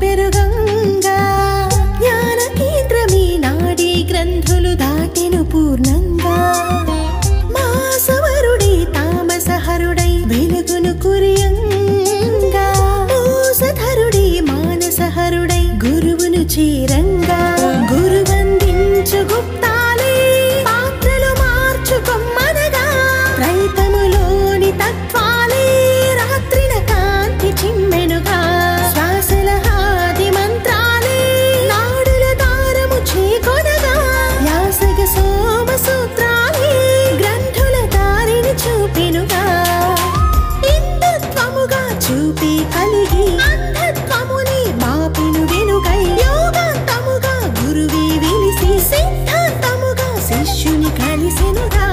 Biết. కలిసినుగా